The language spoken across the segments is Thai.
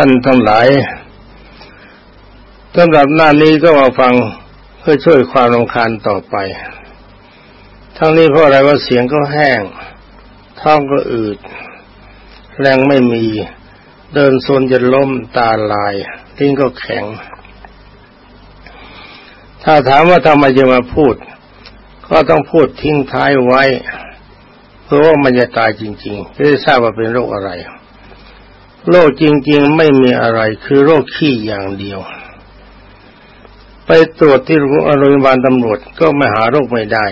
ท่านทั้งหลายสำหรับหน้านี้ก็มาฟังเพื่อช่วยความรำคาญต่อไป ทั้งนี้เพราะอะไรว่าเสียงก็แห้ง ท้องก็อืด แรงไม่มี เดินโซนจะล้มตาลายทิ้งก็แข็ง ถ้าถามว่าทำไมจะมาพูด ก็ต้องพูดทิ้งท้ายไว้ เพราะว่ามันจะตายจริงๆจะได้ทราบว่าเป็นโรคอะไร โรคจริง ๆ ไม่มีอะไรคือโรคขี้อย่างเดียว ไปตรวจที่โรงพยาบาลตำรวจก็ไม่หาโรคไม่ได้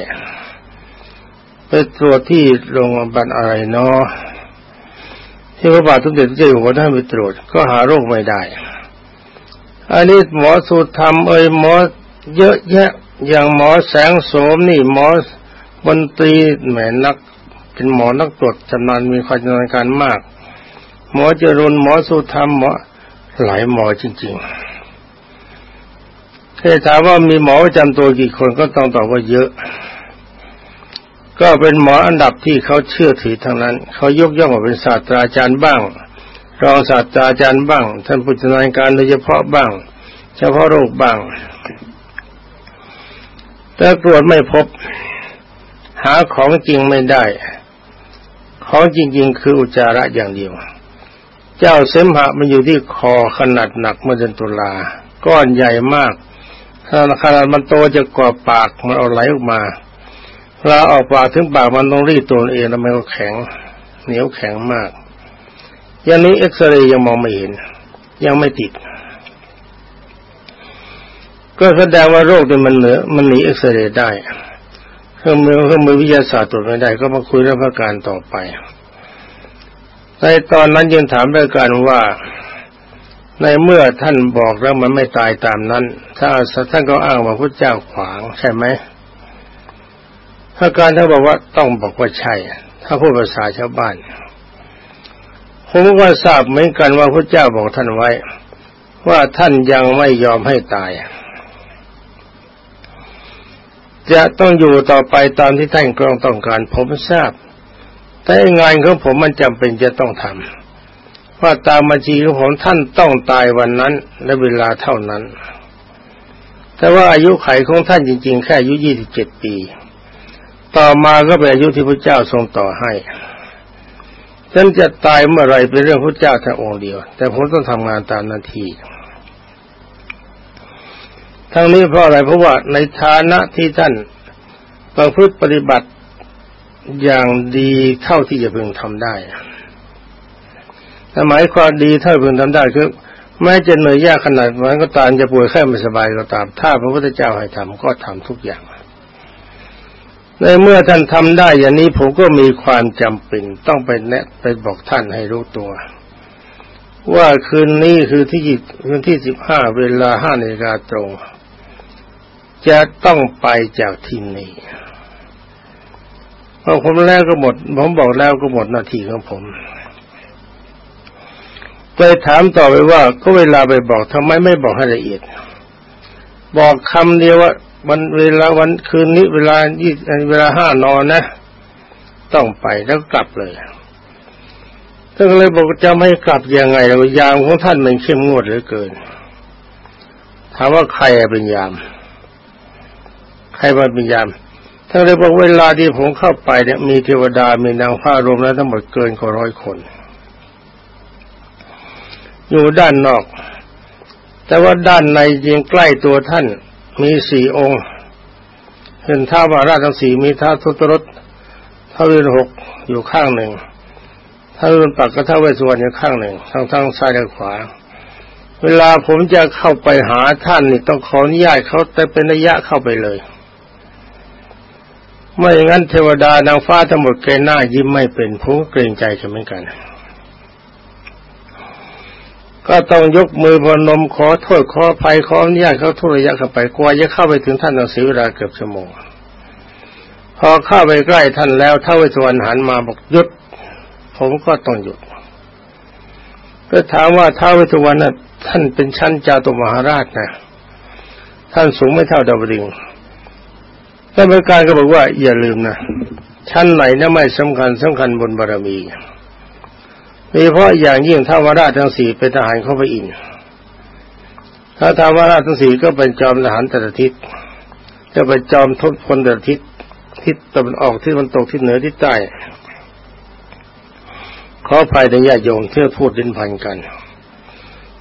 ไปตรวจที่โรงพยาบาลอะไรเนาะที่พระบาทสมเด็จพระเจ้าอยู่หัวท่านไปตรวจก็หาโรคไม่ได้ อันนี้หมอสูตรทำเอ่ยหมอเยอะแยะอย่างหมอแสงโสมนี่หมอบนตรีแหมนักเป็นหมอนักตรวจชำนาญมีความชำนาญการมาก หมอเจรุนหมอสุธรรมหมอหลายหมอจริงๆถ้าถามว่ามีหมอประจำตัวกี่คนก็ต้องตอบว่าเยอะ ก็เป็นหมออันดับที่เขาเชื่อถือทางนั้น เขายกย่องว่าเป็นศาสตราจารย์บ้าง รองศาสตราจารย์บ้าง ท่านผู้ชำนาญการโดยเฉพาะบ้าง เฉพาะโรคบ้าง แต่ตรวจไม่พบ หาของจริงไม่ได้ ของจริง ๆ คืออุจจาระอย่างเดียว เจ้าเสมหะมันอยู่ที่คอขนาดหนักเมื่อเดือนตุลาก้อนใหญ่มากขนาดมันโตจะกว่าปากมันเอาไหลออกมาลาออกปากถึงปากมันต้องรีดตัวเองแล้วมันก็แข็ง เหนียวแข็งมาก อย่างนี้เอ็กซเรย์ยังมองไม่เห็น ยังไม่ติด ก็แสดงว่าโรคเนี่ยมันเหนือมันหนีเอ็กซเรย์ได้เครื่องมือเครื่องมือวิทยาศาสตร์ตรวจไม่ได้ ก็มาคุยเรื่องประการต่อไป ในตอนนั้นยังถามด้วยกันว่า ในเมื่อท่านบอกแล้วมันไม่ตายตามนั้น ถ้าท่านก็อ้างว่าพระเจ้าขวางใช่ไหมถ้าการท่านบอกว่าต้องบอกว่าใช่ ถ้าพูดภาษาชาวบ้านผมก็ทราบเหมือนกันว่าพระเจ้าบอกท่านไว้ ว่าท่านยังไม่ยอมให้ตาย จะต้องอยู่ต่อไปตามที่ท่านกรองต้องการผมทราบ แต่งานของผมมันจำเป็นจะต้องทำว่าตามบัญชีของผมท่านต้องตายวันนั้น และเวลาเท่านั้น แต่ว่าอายุไขของท่านจริง ๆ แค่อายุยี่สิบเจ็ดปี ต่อมาก็เป็นอายุที่พระเจ้าทรงต่อให้ฉันจะตายเมื่อไรเป็นเรื่องพระเจ้าแต่องค์เดียว แต่ผมต้องทำงานตามหน้าที่ทั้งนี้เพราะอะไรเพราะว่าในฐานะที่ท่านประพฤติปฏิบัติ อย่างดีเท่าที่จะพึงทำได้หมายความดีเท่าพึงทำได้คือแม้จะเหนื่อยยากขนาดนั้นก็ตามจะป่วยแค่ไม่สบายก็ตาม ถ้าพระพุทธเจ้าให้ทำก็ทำทุกอย่างในเมื่อท่านทำได้อย่างนี้ผมก็มีความจำเป็น ต้องไปแนะไปบอกท่านให้รู้ตัว ว่าคืนนี้คือที่คืนที่สิบห้าเวลาห้านาฬิกาตรง จะต้องไปจากที่นี้ พอผมแล้วก็หมด ผมบอกแล้วก็หมดหน้าที่ของผมไปถามต่อไปว่า ก็เวลาไปบอกทำไมไม่บอกให้ละเอียด บอกคำเดียวว่าวันเวลาวันคืนนี้เวลายี่เวลาห้านอนนะ ต้องไปแล้วกลับเลยท่านเลยบอกจะไม่กลับยังไงยามของท่านมันเข้มงวดเหลือเกิน ถามว่าใครเป็นยาม ใครมาเป็นยาม ท่านเลยบอกเวลาที่ผมเข้าไปเนี่ยมีเทวดามีนางฟ้ารวมแล้วทั้งหมดเกินกว่าร้อยคน อยู่ด้านนอก แต่ว่าด้านในยิงใกล้ตัวท่าน มีสี่องค์ เห็นท้าวาราชทั้งสี่มีท้าทุตรสท้าวเวนหกอยู่ข้างหนึ่งท้าวเวนปักกับท้าวเวสสุวรรณอยู่ข้างหนึ่งทั้งทั้งซ้ายและขวา เวลาผมจะเข้าไปหาท่านนี่ต้องขออนุญาตเขาแต่เป็นระยะเข้าไปเลย ไม่อย่างนั้นเทวดานางฟ้าทั้งหมดเกณฑ์หน้ายิ้มไม่เป็นผมก็เกรงใจกันเหมือนกัน ก็ต้องยกมือพนมขอโทษขอภัยขออนุญาตเขาทุระยะเข้าไปกว่าจะเข้าไปถึงท่านต้องเสียเวลาเกือบชั่วโมงพอเข้าไปใกล้ท่านแล้วท้าวเวสวรรหันมาบอกหยุด ผมก็ต้องหยุด ก็ถามว่าท้าวเวสวรรณท่านเป็นชั้นจาตุมหาราชนะ ท่านสูงไม่เท่าดาวดึง ท่านประการก็บอกว่า อย่าลืมนะชั้นไหนนะไม่สำคัญสำคัญบนบารมีโดยเฉพาะอย่างยิ่งท้าวราชทั้งสี่เป็นทหารเข้าไปอินถ้าท้าวราชทั้งสี่ก็เป็นจอมทหารแต่ละทิศจะเป็นจอมทศพลแต่ละทิศทิศตะวันออกทิศตะวันตกทิศเหนือทิศใต้ขอภัยในญาติโยมที่พูดดินพันกัน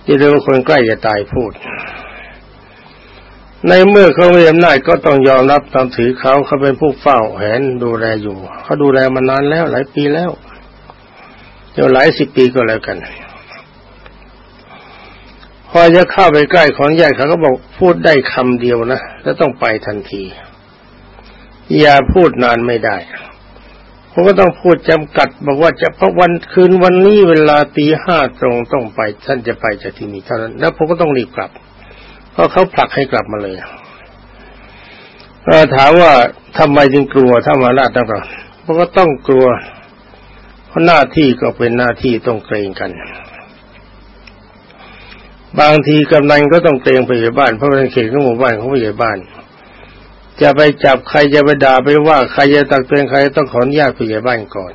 ที่เรื่องคนใกล้จะตายพูด ในเมื่อเขาไมีอำนาจก็ต้องยอมรับตามถือเขาเขาเป็นผู้เฝ้าแหนดูแลอยู่เขาดูแลมานานแล้วหลายปีแล้วเดี๋ยวหลายสิบปีก็แล้วกัน พอจะเข้าไปใกล้ของใหญ่เขาก็บอกพูดได้คำเดียวนะแล้วต้องไปทันที อย่าพูดนานไม่ได้ผมก็ต้องพูดจำกัด บอกว่าจะพระวันคืนวันนี้เวลาตีห้าตรงต้องไปท่านจะไปจากที่นี่เท่านั้น แล้วผมก็ต้องรีบกลับ เพราะเขาผลักให้กลับมาเลยเราถามว่าทำไมจึงกลัวถ้ามาราชนะเพราะก็ต้องกลัว เพราะหน้าที่ก็เป็นหน้าที่ต้องเกรงกัน บางทีกำนันก็ต้องเกรงผู้ใหญ่บ้านเพราะเป็นเขตของหมู่บ้านของผู้ใหญ่บ้าน จะไปจับใครจะไปด่าไปว่าใครจะตักเตือนใครต้องขออนุญาตผู้ใหญ่บ้านก่อน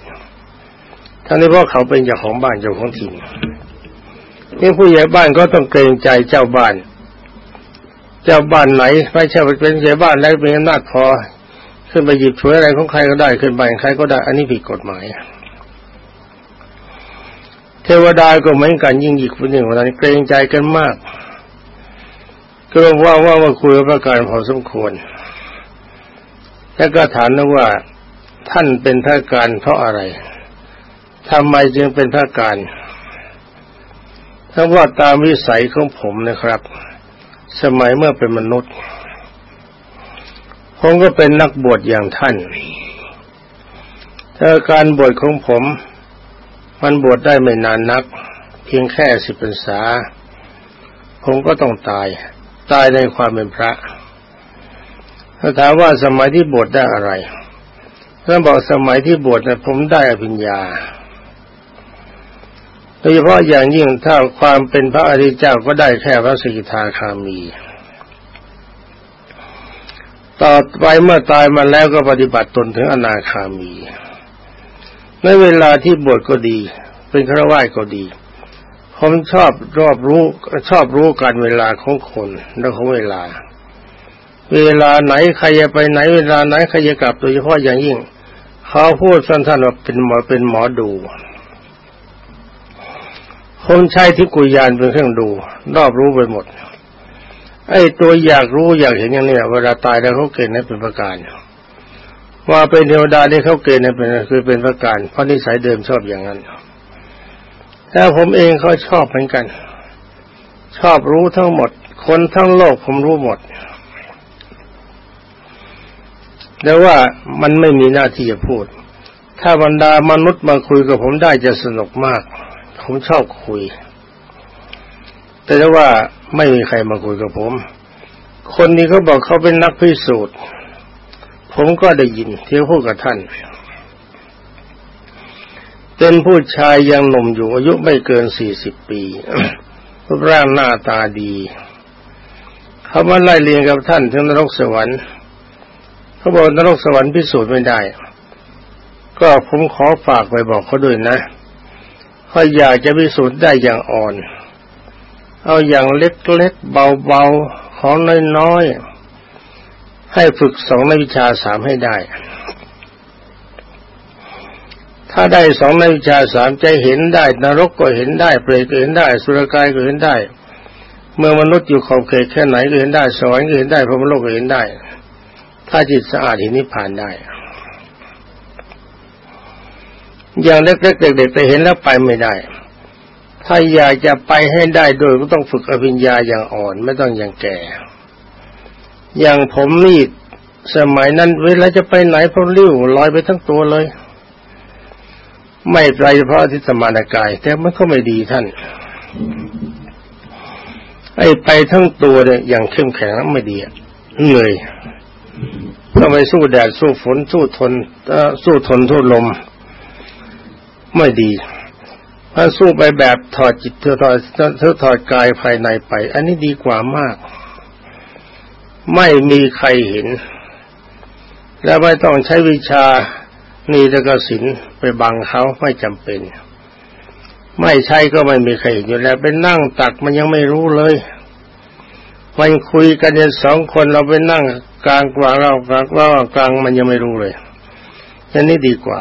ทั้งนี้เพราะเขาเป็นเจ้าของบ้านเจ้าของถิ่นนี่ผู้ใหญ่บ้านก็ต้องเกรงใจเจ้าบ้าน เจ้าบ้านไหนไม่ใช่เป็นผู้ใหญ่บ้านแล้วเป็นอำนาจพอ ขึ้นไปหยิบฉวยอะไรของใครก็ได้ขึ้นไปใครก็ได้ อันนี้ผิดกฎหมายเทวดาก็เหมือนกันยิ่งหยิกคนหนึ่งวันนี้เกรงใจกันมาก ก็ว่าว่าว่าคุยประการพอสมควร แล้วก็ถามนะว่าท่านเป็นพระการเพราะอะไรทำไมจึงเป็นพระการถ้าว่าตามวิสัยของผมนะครับ สมัยเมื่อเป็นมนุษย์ผมก็เป็นนักบวชอย่างท่านถ้าการบวชของผม มันบวชได้ไม่นานนัก เพียงแค่สิบพรรษา ผมก็ต้องตาย ตายในความเป็นพระถ้าถามว่าสมัยที่บวชได้อะไรท่านบอกสมัยที่บวชนะผมได้อภิญญา โดยเฉพาะอย่างยิ่งถ้าความเป็นพระอริยเจ้าก็ได้แค่พระสกิทาคามี ต่อไปเมื่อตายมาแล้วก็ปฏิบัติตนถึงอนาคามี ในเวลาที่บวชก็ดี เป็นฆราวาสก็ดี ผมชอบรอบรู้ชอบรู้การเวลาของคนและของเวลา เวลาไหนใครจะไปไหนเวลาไหนใครจะกลับโดยเฉพาะอย่างยิ่ง เขาพูดสั้นๆว่าเป็นหมอเป็นหมอดู คนใช้ที่กุยานเป็นเครื่องดู รอบรู้ไปหมด ไอ้ตัวอยากรู้อยากเห็นอย่างนี้เวลาตายแล้วเขาเกณฑ์ให้เป็นประการว่าเป็นเทวดาที่เขาเกณฑ์ให้เป็นคือเป็นประการเพราะนิสัยเดิมชอบอย่างนั้นแต่ผมเองเขาชอบเหมือนกัน ชอบรู้ทั้งหมด คนทั้งโลกผมรู้หมดแต่ว่ามันไม่มีหน้าที่จะพูด ถ้าบรรดามนุษย์มาคุยกับผมได้จะสนุกมาก ผมชอบคุย แต่ว่าไม่มีใครมาคุยกับผม คนนี้เขาบอกเขาเป็นนักพิสูจน์ ผมก็ได้ยินเที่พูดกับท่านเป็นผู้ชายยังหนุ่มอยู่อายุไม่เกินสี่สิบปีรูปร่างหน้าตาดีเขามาไล่เรียนกับท่านถึงนรกสวรรค์เขาบอกนรกสวรรค์พิสูจน์ไม่ได้ ก็ผมขอฝากไปบอกเขาด้วยนะ เขาอยากจะพิสูจน์ได้อย่างอ่อน เอาอย่างเล็กๆเบาๆของน้อยๆให้ฝึกสองในวิชาสามให้ได้ ถ้าได้สองในวิชาสามจะเห็นได้ นรกก็เห็นได้เปรตก็เห็นได้ สุรกายก็เห็นได้ เมื่อมนุษย์อยู่ขอบเขตแค่ไหนก็เห็นได้สวรรค์ก็เห็นได้พรหมโลกก็เห็นได้ ถ้าจิตสะอาดเห็นนิพพานได้ อย่างเล็กๆเด็กๆแต่เห็นแล้วไปไม่ได้ ถ้าอยากจะไปให้ได้โดยก็ต้องฝึกอภิญญาอย่างอ่อนไม่ต้องอย่างแก่ อย่างผมนี่สมัยนั้นเวลาจะไปไหนพอริ้วลอยไปทั้งตัวเลย ไม่ไปเพราะที่สมานกาย แต่มันก็ไม่ดีท่าน ไอ้ไปทั้งตัวเนี่ยอย่างเข้มแข็งไม่ดีเหนื่อยต้องไปสู้แดดสู้ฝนสู้ทนสู้ทนทุลม ไม่ดีถ้าสู้ไปแบบถอดจิตเธอถอดเธอถอดกายภายในไป อันนี้ดีกว่ามาก ไม่มีใครเห็น และไม่ต้องใช้วิชานีตกสินไปบังเขาไม่จำเป็น ไม่ใช่ก็ไม่มีใครเห็นอยู่แล้วไปนั่งตักมันยังไม่รู้เลยมันคุยกันเนี่ยสองคนเราไปนั่งกลางกว่าเรากลางว่ากลางมันยังไม่รู้เลยอันนี้ดีกว่า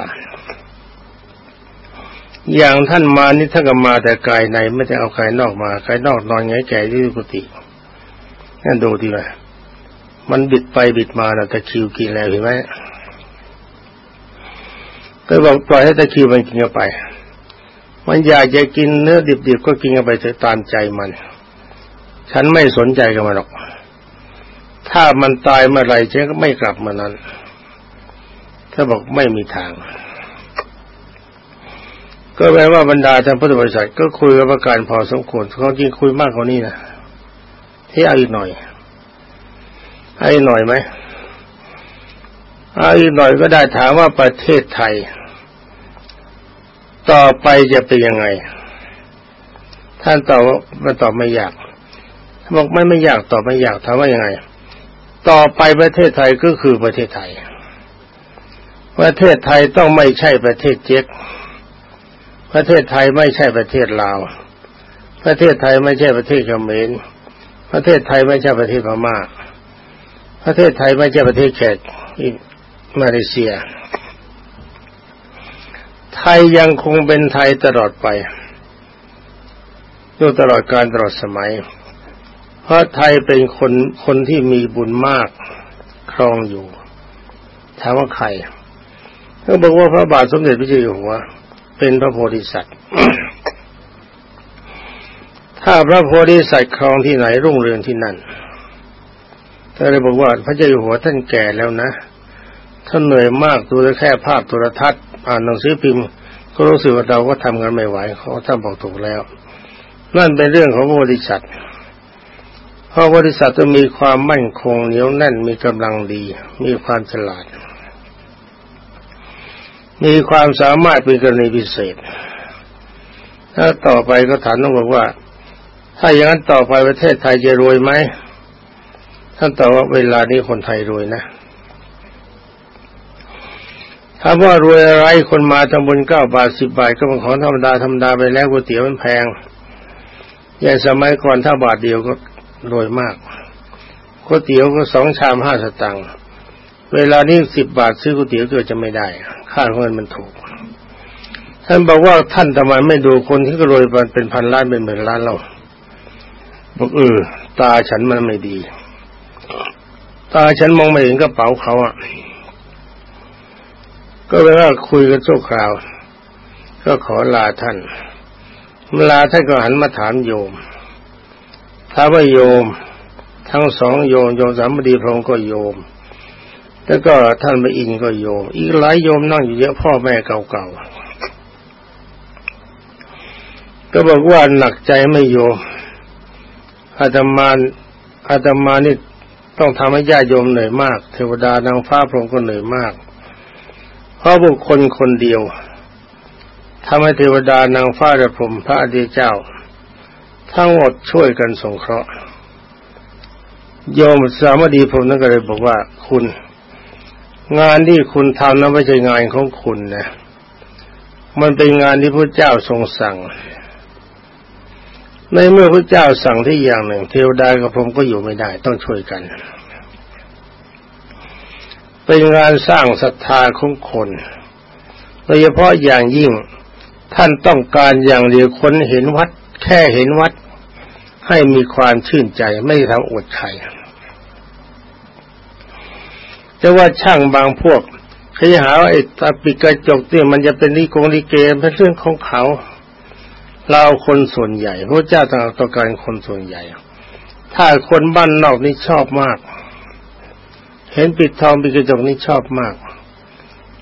อย่างท่านมานี่ท่านก็มาแต่กายในไม่ได้เอากายนอกมากายนอกนอนไงแก่ที่กุฏินั่นดูดีไหมมันบิดไปบิดมานะตะคิวกินแล้วเห็นไหมก็บอกปล่อยให้ตะคิวมันกินเข้าไป มันอยากจะกินเนื้อดิบๆก็กินเข้าไปตามใจมัน ฉันไม่สนใจกับมันหรอก ถ้ามันตายเมื่อไรฉันก็ไม่กลับมานั้น ถ้าบอกไม่มีทาง ก็แปลว่าบรรดาท่านพุทธบริษัทก็คุยกับประการพอสมควรเขาจริงคุยมากกว่านี้นะที่เอาอีกหน่อยเอาอีกหน่อยไหมเอาอีกหน่อยก็ได้ถามว่าประเทศไทย ต่อไปจะเป็นยังไง ท่านตอบว่ามันตอบไม่ยากบอกไม่ไม่อยากตอบไม่อยากถามว่ายังไง ต่อไปประเทศไทยก็คือประเทศไทย ประเทศไทยต้องไม่ใช่ประเทศเจ๊ก ประเทศไทยไม่ใช่ประเทศลาว ประเทศไทยไม่ใช่ประเทศเขมร ประเทศไทยไม่ใช่ประเทศพม่า ประเทศไทยไม่ใช่ประเทศแขกมาเลเซีย ไทยยังคงเป็นไทยตลอดไปอยู่ตลอดการตลอดสมัย เพราะไทยเป็นคนคนที่มีบุญมากครองอยู่ถามว่าใครก็บอกว่าพระบาทสมเด็จพระเจ้าอยู่หัว เป็นพระโพธิสัตว์ ถ้าพระโพธิสัตว์ครองที่ไหนรุ่งเรืองที่นั่นก็เลยบอกว่าพระเจ้าอยู่หัวท่านแก่แล้วนะท่านเหนื่อยมากดูแค่ภาพโทรทัศน์อ่านหนังสือพิมพ์ ก็รู้สึกว่าเราก็ทำกันไม่ไหวเขาท่านบอกถูกแล้ว นั่นเป็นเรื่องของบริษัทเพราะบริษัทจะมีความมั่นคงเหนียวแน่นมีกำลังดี มีความฉลาด มีความสามารถเป็นกรณีพิเศษ ถ้าต่อไปก็ถามต้องบอกว่า ถ้าอย่างนั้นต่อไปประเทศไทยจะรวยไหมท่านตอบว่าเวลานี้คนไทยรวยนะถ้าว่ารวยอะไรคนมาทำบุญเก้าบาทสิบบาทก็เป็นของธรรมดาธรรมดาไปแล้วก๋วยเตี๋ยวมันแพงอย่างสมัยก่อนถ้าบาทเดียวก็รวยมากก๋วยเตี๋ยวก็สองชามห้าสตางค์ เวลานี้สิบบาทซื้อก๋วยเตี๋ยวเกิดจะไม่ได้ ค่าเงินมันถูก ท่านบอกว่าท่านทำไมไม่ดูคนที่รวยเป็นพันล้านเป็นหมื่นล้านเราบอกเออตาฉันมันไม่ดี ตาฉันมองไม่เห็นกระเป๋าเขาอะ ก็เลยว่าคุยกันชั่คราว ก็ขอลาท่านลาท่านก็หันมาถามโยมถ้าว่าโยม ทั้งสองโยมโยมสามดีพรหมก็โยม แล้วก็ท่านไปอินก็โยม อีกหลายโยมนั่งอยู่เยอะพ่อแม่เก่าๆ ก็บอกว่าหนักใจไม่โยมอาตมาอาตมานี่ต้องทำให้ญาติโยมเหนื่อยมาก เทวดานางฟ้าพรหมก็เหนื่อยมาก เพราะบุคคลคนเดียวทำให้เทวดานางฟ้าและผมพระอดีเจ้า ทั้งหมดช่วยกันสงเคราะห์โยมสามดีผมนั่นก็เลยบอกว่าคุณ งานที่คุณทำนั้นไม่ใช่งานของคุณนะ มันเป็นงานที่พระเจ้าทรงสั่ง ในเมื่อพระเจ้าสั่งที่อย่างหนึ่ง เทวดากับผมก็อยู่ไม่ได้ ต้องช่วยกัน เป็นงานสร้างศรัทธาของคนโดยเฉพาะอย่างยิ่งท่านต้องการอย่างเดียวคนเห็นวัด แค่เห็นวัด ให้มีความชื่นใจไม่ทำอดใคร จะว่าช่างบางพวกเขาจะหาว่าไอ้ตาปิดกระจกเนี่ยมันจะเป็นนิโกนิเกเป็นเรื่องของเขา เราคนส่วนใหญ่พระเจ้าต้องการคนส่วนใหญ่ ถ้าคนบ้านนอกนี่ชอบมาก เห็นปิดทองปิดกระจกนี่ชอบมาก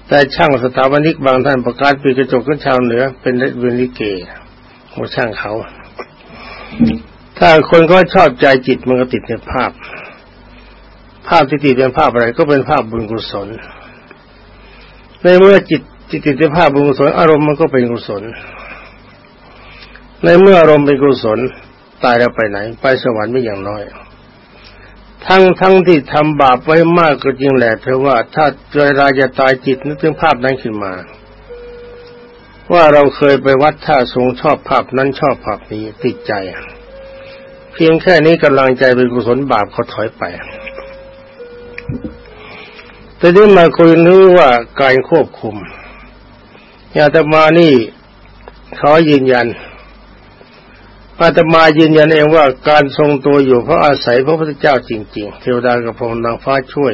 แต่ช่างสถาปนิกบางท่านประกาศปิดกระจกก็ชาวเหนือ เป็นเวนิเกโอ้ช่างเขา ถ้าคนก็ชอบใจจิตมันก็ติดในภาพ ภาพที่ติดเป็นภาพอะไรก็เป็นภาพบุญกุศล ในเมื่อจิตจิตติดในภาพบุญกุศลอารมณ์มันก็เป็นกุศล ในเมื่ออารมณ์เป็นกุศลตายแล้วไปไหน ไปสวรรค์ไม่อย่างน้อย ทั้งทั้งที่ทำบาปไว้มากก็จริงแหละเพราะว่าถ้าเวลาจะตายจิตนึกถึงภาพนั้นขึ้นมาว่าเราเคยไปวัดท่าสูงชอบภาพนั้นชอบภาพนี้ติดใจ เพียงแค่นี้กำลังใจเป็นกุศลบาปเขาถอยไป แต่ที่มาคุยนู้ว่าการควบคุมอาตมานี่ขอยืนยันอาตมายืนยันเองว่าการทรงตัวอยู่เพราะอาศัยพระพุทธเจ้าจริง ๆ เทวดากระพงนางฟ้าช่วย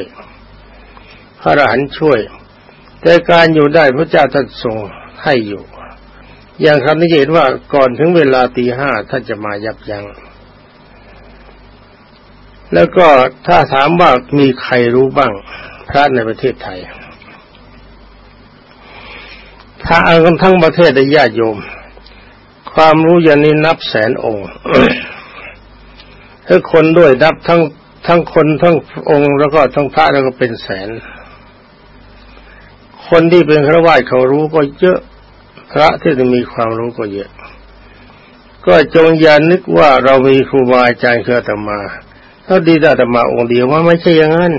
พระอรหันต์ช่วย แต่การอยู่ได้พระเจ้าท่านทรงให้อยู่ อย่างคำนี้เห็นว่าก่อนถึงเวลาตีห้าท่านจะมายับยัง้ง แล้วก็ถ้าถามว่ามีใครรู้บ้าง พระในประเทศไทยถ้าเอากันทั้งประเทศได้ญาติโยม ความรู้อย่างนี้นับแสนองค์ถ้าคนด้วยนับทั้งทั้งคนทั้งองค์ แล้วก็ทั้งพระแล้วก็เป็นแสน คนที่เป็นฆราวาสเขารู้ก็เยอะพระที่จะมีความรู้ก็เยอะ ก็จงอย่านึกว่าเรามีครูบาอาจารย์คืออาตมา ถ้าดีแต่มาองค์เดียวว่าไม่ใช่อย่างนั้น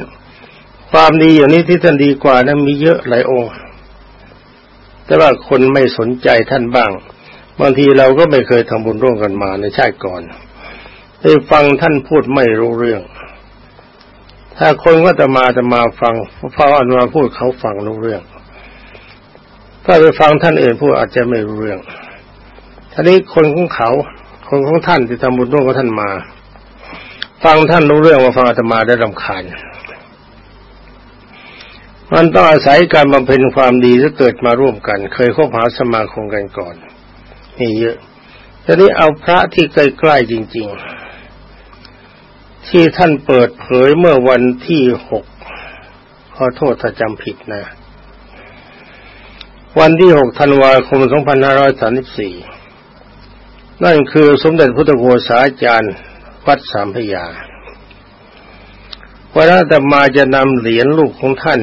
ความดีอย่างนี้ที่ท่านดีกว่านั้นมีเยอะหลายองค์ แต่ว่าคนไม่สนใจท่านบ้าง บางทีเราก็ไม่เคยทำบุญร่วมกันมาในชาติก่อนได้ฟังท่านพูดไม่รู้เรื่อง ถ้าคนก็จะมาจะมาฟังพระอันมาพูดเขาฟังรู้เรื่อง ถ้าไปฟังท่านอื่นพูดอาจจะไม่รู้เรื่องทีนี้คนของเขา คนของท่านที่ทำบุญร่วมกับท่านมา ฟังท่านรู้เรื่องว่าฟังอาตมาได้รำคาญ มันต้องอาศัยการบำเพ็ญความดีที่เกิดมาร่วมกัน เคยคบหาสมาคมกันก่อนนี่เยอะทีนี้เอาพระที่ใกล้ๆจริง ๆ ที่ท่านเปิดเผยเมื่อวันที่หกขอโทษถ้าจำผิดนะ วันที่6ธันวาคม2534นั่นคือสมเด็จพุทธโฆษาจารย์ วัดสามพยาวันนั้นมาจะนำเหรียญลูกของท่าน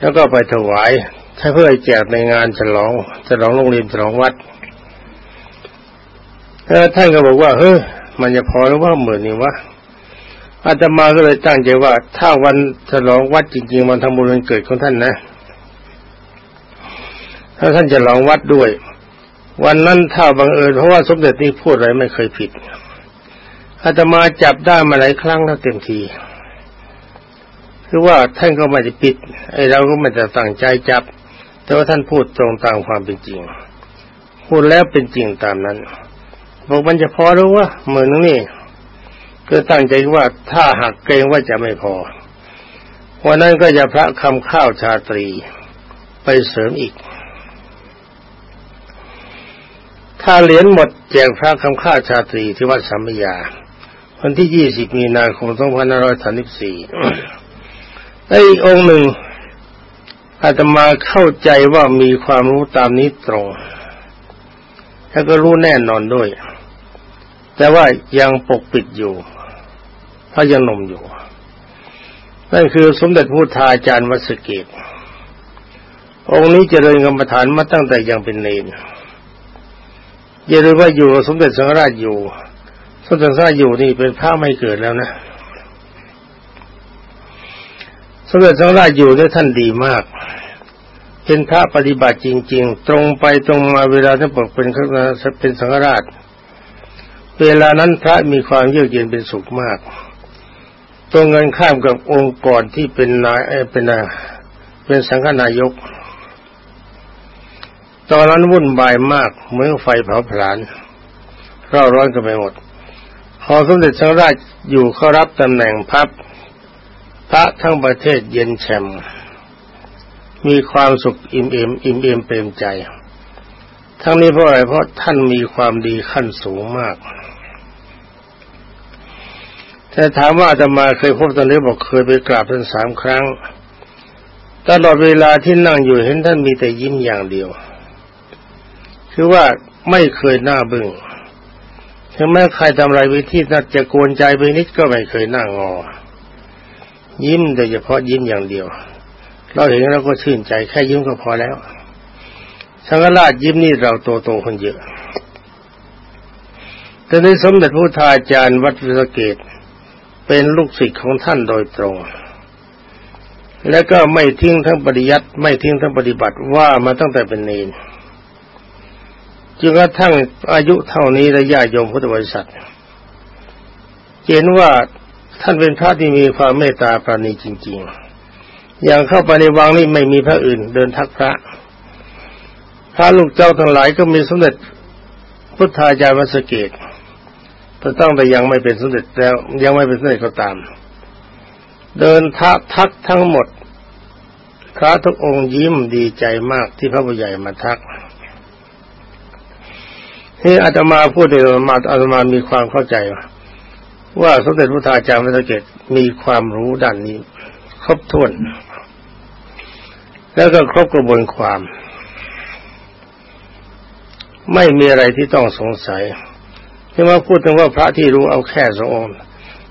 แล้วก็ไปถวายถ้าเพื่อแจกในงานฉลองฉลองโรงเรียนฉลองวัดแล้วท่านก็บอกว่า เฮ้ยมันจะพอหรือว่าหมื่นนี่วะอาตมาก็เลยตั้งใจว่า ถ้าวันฉลองวัดจริงๆวันทำบุญวันเกิดของท่านนะ ถ้าท่านจะลองวัดด้วย วันนั้นถ้าบังเอิญเพราะว่าสมเด็จนี่พูดอะไรไม่เคยผิด อาตมาจับได้มาหลายครั้งแล้วเต็มทีคือว่าท่านก็ไม่ได้ปิดไอ้เราก็ไม่ได้ตั้งใจจับ แต่ว่าท่านพูดตรงตามความเป็นจริง พูดแล้วเป็นจริงตามนั้น บอกมันจะพอหรือว่าเหมือนนี่ก็ตั้งใจว่าถ้าหักเกรงว่าจะไม่พอวันนั้นก็จะพระคำข้าวชาตรีไปเสริมอีก ถ้าเหรียญหมดแจกพระคำข้าวชาตรีที่วัดสัมมยา วันที่ยี่สิบมีนาคมสองพันห้าร้อยสามสิบสี่แลอีกองค์หนึ่งอาตมาเข้าใจว่ามีความรู้ตามนี้ตรงแล้วก็รู้แน่นอนด้วย แต่ว่ายังปกปิดอยู่เพราะยังนมอยู่ นั่นคือสมเด็จพุทธาจารย์วสเกต องค์นี้เจริญกรรมฐานมาตั้งแต่ยังเป็นเนรอย่าลืมว่าอยู่สมเด็จสังฆราชอยู่ สมเด็จสังฆราชอยู่นี่เป็นพระไม่เกิดแล้วนะสมเด็จสังราชอยู่ด้วยท่านดีมาก เป็นพระปฏิบัติจริง ๆ ตรงไปตรงมาเวลาท่านบอกเป็นพระเป็นสังฆราช เวลานั้นพระมีความเยือกเย็นเป็นสุขมาก ตรงเงินข้ามกับองค์ก่อนที่เป็นนายเป็นเป็นสังฆนายก ตอนนั้นวุ่นวายมากเหมือนไฟเผาผลาญเร่าร้อนกันไปหมด พอสมเด็จสังราชอยู่เขารับตำแหน่งพับพระทั้งประเทศเย็นแฉ่มมีความสุขอิ่มเอมอิ่มเอมเปรมใจ ทั้งนี้เพราะอะไรเพราะท่านมีความดีขั้นสูงมาก แต่ถามว่าจะมาเคยพบตอนนี้บอกเคยไปกราบท่านสามครั้ง ตลอดเวลาที่นั่งอยู่เห็นท่านมีแต่ยิ้มอย่างเดียว คือว่าไม่เคยหน้าบึง้ง ถึงแม้ใครทำอะไรวิธีน่าจะกวนใจไปนิดก็ไม่เคยหน้างอ ยิ้มโดยเฉพาะยิ้มอย่างเดียว เราเห็นแล้วก็ชื่นใจแค่ยิ้มก็พอแล้ว สังฆราชยิ้มนี่เราโตโตคนเยอะแต่ในสมเด็จพระทาจารย์วัดวิสเกตเป็นลูกศิษย์ของท่านโดยตรง แล้วก็ไม่ทิ้งทั้งปริยัติไม่ทิ้งทั้งปฏิบัติว่ามาตั้งแต่เป็นเนน จนกระทั่งอายุเท่านี้ระยะโยมพุทธบริษัทเห็นว่าท่านเป็นพระที่มีความเมตตาปราณีจริง ๆ อย่างเข้าไปในวังนี่ไม่มีพระอื่น เดินทักพระ พระลูกเจ้าทั้งหลายก็มีสมเด็จพุทธาจารย์วสเกตแต่ต้องแต่ยังไม่เป็นสมเด็จแล้วยังไม่เป็นสมเด็จก็ตาม เดินทักทักทั้งหมดพระทุกองค์ยิ้มดีใจมากที่พระผู้ใหญ่มาทัก นี่อาตมาพูดในมาอาตมามีความเข้าใจว่าสมเด็จพระธาจารย์วัสเกตมีความรู้ด้านนี้ ครบถ้วน แล้วก็ครบกระบวนความ ไม่มีอะไรที่ต้องสงสัยที่มาพูดถึงว่าพระที่รู้เอาแค่สององค์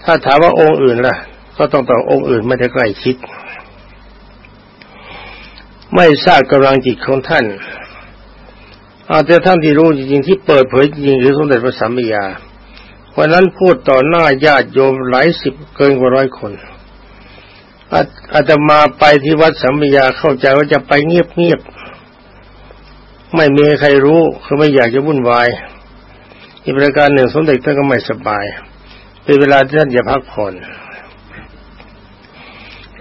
ถ้าถามว่าองค์อื่นล่ะ ก็ต้องตอบองค์อื่นไม่ได้ใกล้ชิด ไม่ทราบกำลังจิตของท่าน อาแต่ท่านที่รู้จริงๆที่เปิดเผยจริงคือสมเด็จพระสัมมาญาวันนั้นพูดต่อหน้าญาติโยมหลายสิบเกินกว่าร้อยคนอาตมาไปที่วัดสัมมยาเข้าใจว่าจะไปเงียบๆไม่มีใครรู้คือไม่อยากจะวุ่นวายอีกประการหนึ่งสมเด็จท่านก็ไม่สบาย เป็นเวลาที่ท่านจะพักผ่อน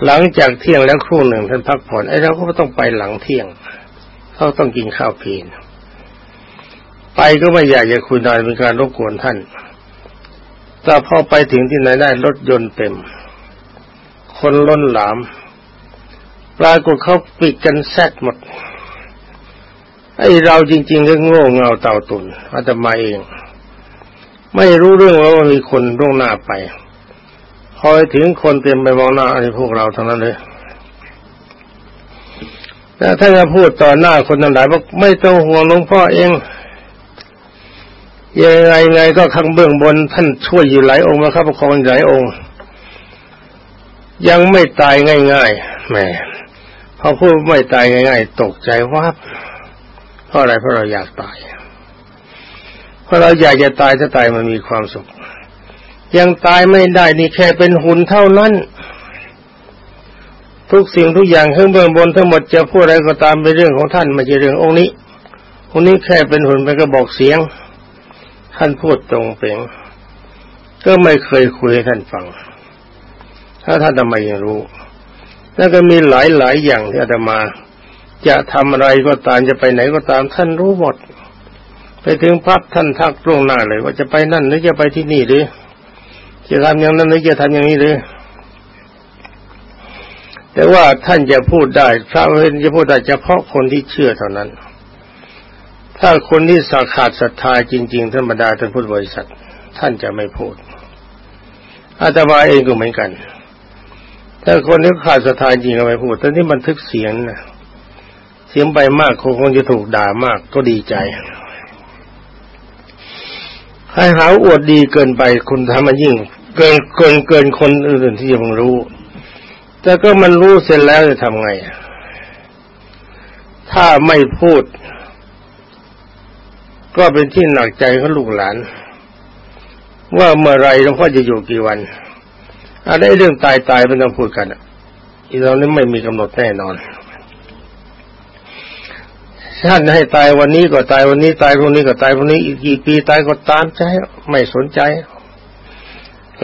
หลังจากเที่ยงแล้วครู่หนึ่งท่านพักผ่อนไอ้เราก็ต้องไปหลังเที่ยงเขาต้องกินข้าวเพลน ไปก็ไม่อยากจะคุยนานเป็นการรบกวนท่าน แต่พอไปถึงที่ไหนได้รถยนต์เต็ม คนล้นหลาม ปรากฏเขาปิดกันแซดหมด ไอเราจริง ๆ ก็โง่เงาเต่าตุนอาตมาเอง ไม่รู้เรื่องว่ามีคนร่วงหน้าไป พอถึงคนเต็มไปมองหน้าไอ้พวกเราทั้งนั้นเลยแล้วถ้าจะพูดต่อหน้าคนทั้งหลายบอกไม่ต้องห่วงหลวงพ่อเอง ยังไงไงก็ข้างเบื้องบน ท่านช่วยอยู่หลายองค์นะครับประคองหลายองค์ ยังไม่ตายง่ายๆแหมพอพูดไม่ตายง่ายๆตกใจว่าเพราะอะไรเพราะเราอยากตาย เพราะเราอยากจะตายถ้าตายมันมีความสุข ยังตายไม่ได้นี่แค่เป็นหุ่นเท่านั้น ทุกสิ่งทุกอย่างข้างเบื้องบนทั้งหมดจะพูดอะไรก็ตามเป็นเรื่องของท่านไม่ใช่เรื่ององค์นี้องค์นี้แค่เป็นหุ่นเป็นกระบอกเสียง ท่านพูดตรงเป่งก็ไม่เคยคุยให้ท่านฟัง ถ้าท่านทำไมยังรู้ แล้วก็มีหลายหลายอย่างที่อาตมา จะทำอะไรก็ตามจะไปไหนก็ตาม ท่านรู้หมด ไปถึงพับท่านทักตรงหน้าเลย ว่าจะไปนั่นหรือจะไปที่นี่หรือ จะทำอย่างนั้นหรือจะทำอย่างนี้หรือแต่ว่าท่านจะพูดได้ พระเวนจะพูดได้เฉพาะคนที่เชื่อเท่านั้น ถ้าคนที่สักขาดศรัทธาจริงๆท่านบรรดาท่านพุทธบริษัท ท่านจะไม่พูดอาตมาเองก็เหมือนกัน ถ้าคนที่ขาดศรัทธาจริงก็ไม่พูดแต่นี่บันทึกเสียงนะเสียงไปมากคงคงจะถูกด่ามากก็ดีใจใครหาอวดดีเกินไปคุณทำมันยิ่ง เกินเกินเกินคนอื่นที่ยังรู้ แต่ก็มันรู้เสร็จแล้วจะทำไง ถ้าไม่พูด ก็เป็นที่หนักใจของลูกหลาน ว่าเมื่อไรหลวงพ่อจะอยู่กี่วันอะไรเรื่องตายตายไม่ต้องพูดกันอีเรานี้ไม่มีกำหนดแน่นอนท่านให้ตายวันนี้ก็ตายวันนี้ตายพรุ่งนี้ก็ตายพรุ่งนี้อีกกี่ปีตายก็ตามใจไม่สนใจ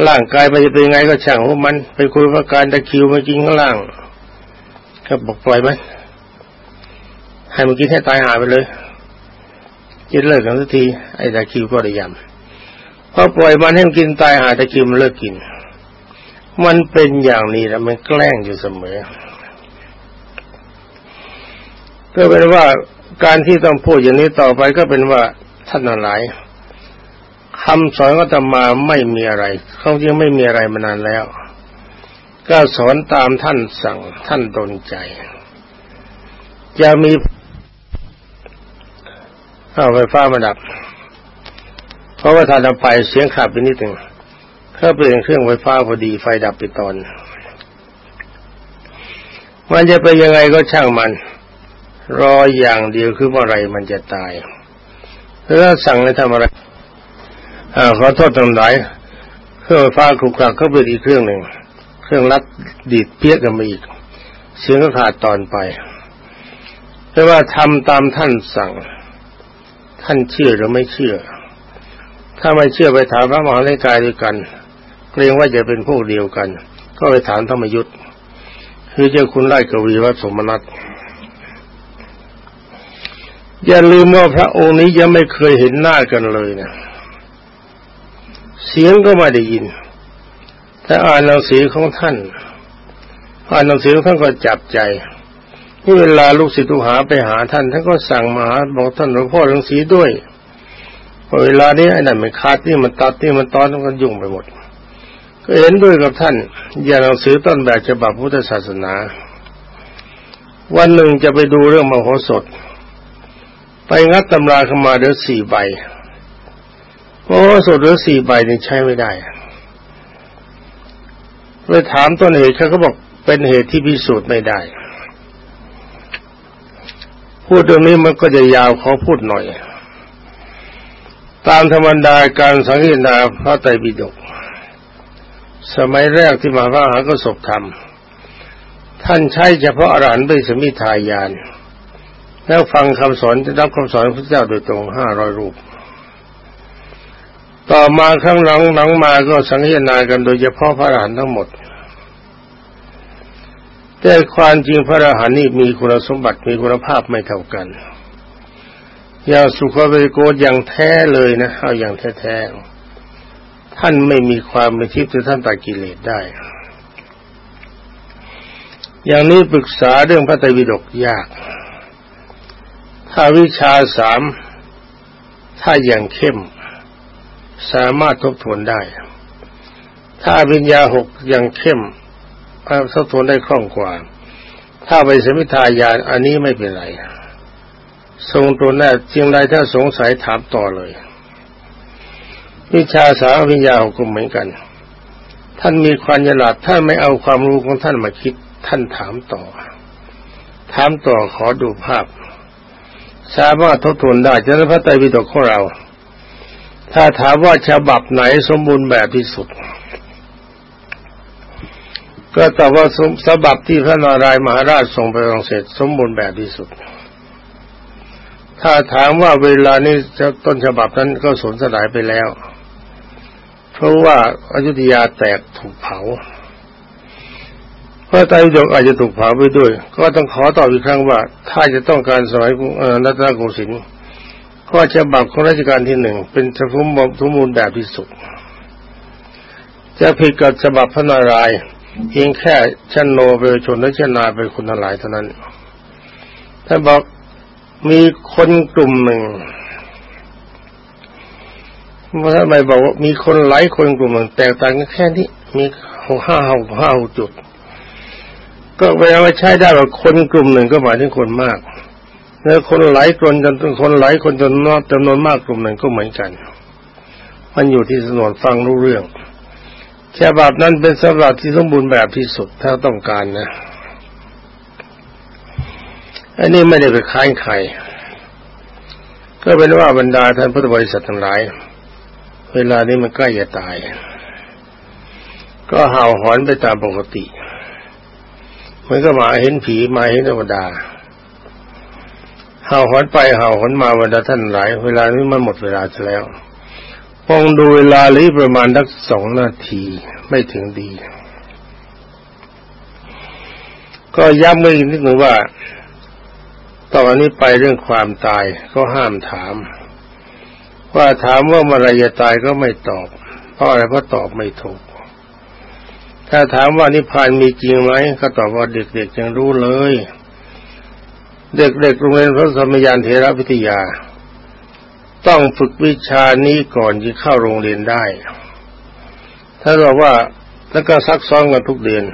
ร่างกายมันจะเป็นไงก็ช่างของมันไปคุยว่าการตะคิวมากินข้างล่าง ก็บอกปล่อยมันให้มันกินให้ตายหายไปเลย จะเลิกกันสักทีไอ้ตะคิวก็ได้ยำพอปล่อยมันให้มันกินตายหาตะคิวมันเลิกกิน มันเป็นอย่างนี้แล้วมันแกล้งอยู่เสมอ ก็เป็นว่าการที่ต้องพูดอย่างนี้ต่อไปก็เป็นว่าท่านหลายคำสอนก็จะมาไม่มีอะไรเขายังไม่มีอะไรมานานแล้ว ก็สอนตามท่านสั่งท่านตนใจ จะมี เอาไฟฟ้ามาดับ เพราะว่าถ้าดับไปเสียงขับไปนิดหนึ่งถ้าเปลี่ยนเครื่องไฟฟ้าพอดีไฟดับไปตอน มันจะไปยังไงก็ช่างมัน รออย่างเดียวคือเมื่อไรมันจะตายถ้าสั่งให้ทำอะไรอ่าขอโทษทำไรเครื่องไฟฟ้าคลุกคลักเขาเปิดอีกเครื่องหนึ่งเครื่องรัดดีดเพี้ยกันมาอีก เสียงก็ขาดตอนไปแปลว่าทำตามท่านสั่ง ท่านเชื่อหรือไม่เชื่อ ถ้าไม่เชื่อไปถามพระมหาเลกายด้วยกันเกรงว่าจะเป็นพวกเดียวกัน ก็ไปถามธรรมยุทธ์คือเจ้าคุณไล่กวีวัดสมนัตอย่าลืมว่าพระองค์นี้ยังไม่เคยเห็นหน้ากันเลยนะเสียงก็ไม่ได้ยิน ถ้าอ่านหนังสือของท่าน อ่านหนังสือของท่านก็จับใจ นี่เวลาลูกศิษย์ลูกหาไปหาท่านท่านก็สั่งมาบอกท่านหลวงพ่อหลวงสีด้วยเวลานี้ไอ้นั่นมันขาดนี่มันตัดนี่มันตอนมันก็ยุ่งไปหมด ก็เห็นด้วยกับท่าน อย่าหนังสือต้นแบบฉบับพุทธศาสนา วันหนึ่งจะไปดูเรื่องมโหสถ ไปงัดตำราเข้ามาเดือสี่ใบมโหสถเดือสี่ใบนี่ใช้ไม่ได้ไปถามต้นเหตุเขาก็บอกเป็นเหตุที่พิสูจน์ไม่ได้ พูดตรงนี้มันก็จะยาวขอพูดหน่อย ตามธรรมดาการสังเกตนาพระไตรปิฎกสมัยแรกที่มาพระหาก็ศพธรรม ท่านใช้เฉพาะอรหันต์ไปสมิทายาน แล้วฟังคำสอนจะรับคำสอนพระเจ้าโดยตรงห้าร้อยรูป ต่อมาข้างหลังหลังมาก็สังเกตนากันโดยเฉพาะพระอรหันต์ทั้งหมด แต่ความจริงพระอรหันต์นี่มีคุณสมบัติมีคุณภาพไม่เท่ากัน อย่างสุขเวโกอย่างแท้เลยนะเอาอย่างแท้ๆท่านไม่มีความเป็นทิพย์แต่ท่านตัดกิเลสได้ อย่างนี้ปรึกษาเรื่องพระไตรปิฎกยาก ถ้าวิชาสามถ้าอย่างเข้ม สามารถทบทวนได้ ถ้าวิญญาหกอย่างเข้ม ทบทวนได้คล่องกว่า ถ้าไปสมิทายานอันนี้ไม่เป็นไร ทรงตัวแน่จริงไรถ้าสงสัยถามต่อเลย วิชาสาวิญญาก็เหมือนกัน ท่านมีความฉลาดท่านไม่เอาความรู้ของท่านมาคิด ท่านถามต่อ ถามต่อขอดูภาพ สามารถทบทวนได้จะนั้นพระไตรปิฎกของเรา ถ้าถามว่าฉบับไหนสมบูรณ์แบบที่สุด ก็ตอบว่าสบับที่พระนารายมหาราชส่งไปรังเศสสมบูรณ์แบบที่สุด ถ้าถามว่าเวลานี้ต้นฉบับนั้นก็สูญสลายไปแล้ว เพราะว่าอายุทยาแตกถูกเผาพระไตรปิฎกอาจจะถูกเผาไปด้วย ก็ต้องขอตอบอีกครั้งว่า ถ้าจะต้องการสมัยรัตนโกสินทร์ก็ฉบับของราชการที่หนึ่งเป็นสมบูรณ์แบบที่สุด จะผิดกับฉบับพระนารายณ์ เพียงแค่ชั้นโนเปชนและชนาเป็นคนทั้งหลายเท่านั้นท่านบอกมีคนกลุ่มหนึ่งว่าทำไมบอกว่ามีคนหลายคนกลุ่มหนึ่งแตกต่างกันแค่นี้มีหกห้าหกห้าจุด ก็แปลว่าใช้ได้ว่าคนกลุ่มหนึ่งก็หมายถึงคนมากแล้วคนหลายคนจนคนหลายคนจนนอกจำนวนมากกลุ่มหนึ่งก็เหมือนกัน มันอยู่ที่สนวนฟังรู้เรื่อง ฉบับนั้นเป็นฉบับที่สมบูรณ์แบบที่สุดถ้าต้องการนะ อันนี้ไม่ได้ไปค้านใคร ก็เป็นว่าบรรดาท่านพุทธบริษัททั้งหลาย เวลานี้มันใกล้จะตาย ก็เห่าหอนไปตามปกติเหมือนกับหมาเห็นผีมาเห็นธรรมดา เห่าหอนไปเห่าหอนมาบรรดาท่านหลาย เวลานี้มันหมดเวลาแล้ว มองดูเวลาลีประมาณสักสองนาทีไม่ถึงดี ก็ย้ำอีกนิดหนึ่งว่าตอนนี้ไปเรื่องความตายก็ห้ามถาม ว่าถามว่าเมื่อไรจะตายก็ไม่ตอบ เพราะอะไรเพราะตอบไม่ถูก ถ้าถามว่านิพพานมีจริงไหมก็ตอบว่าเด็กๆยังรู้เลย เด็กๆโรงเรียนพระสมยานเทระวิทยา ต้องฝึกวิชานี้ก่อนที่เข้าโรงเรียนได้ ถ้าบอกว่าแล้วก็ซักซ้อมกันทุกเดือน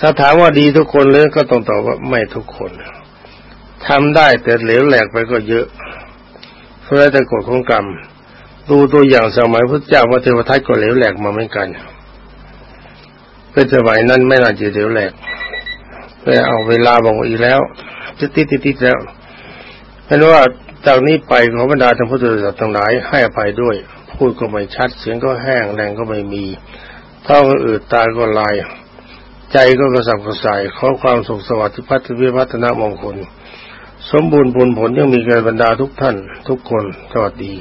ถ้าถามว่าดีทุกคนเลยก็ต้องตอบว่าไม่ทุกคนทำได้แต่เหลวแหลกไปก็เยอะเพราะแต่กฎของกรรม ดูตัวอย่างสมัยพระเจ้าพระเทวทัตก็เหลวแหลกมาเหมือนกัน เป็นสมัยนั้นไม่น่าจะเหลวแหลกแต่เอาเวลาบอกอีกแล้วจะติดติดแล้วเป็นว่า จากนี้ไปขอบรรดาท่านพุทธศาสนาทั้งหลายให้อภัยด้วย พูดก็ไม่ชัด เสียงก็แห้งแรงก็ไม่มีท้องก็อืดตาก็ลาย ใจก็กระสับกระส่ายขอความสุขสวัสดิ์พัฒวิพัฒนามงคล สมบูรณ์ผลผลยังมีแก่บรรดาทุกท่าน ทุกคนสวัสดี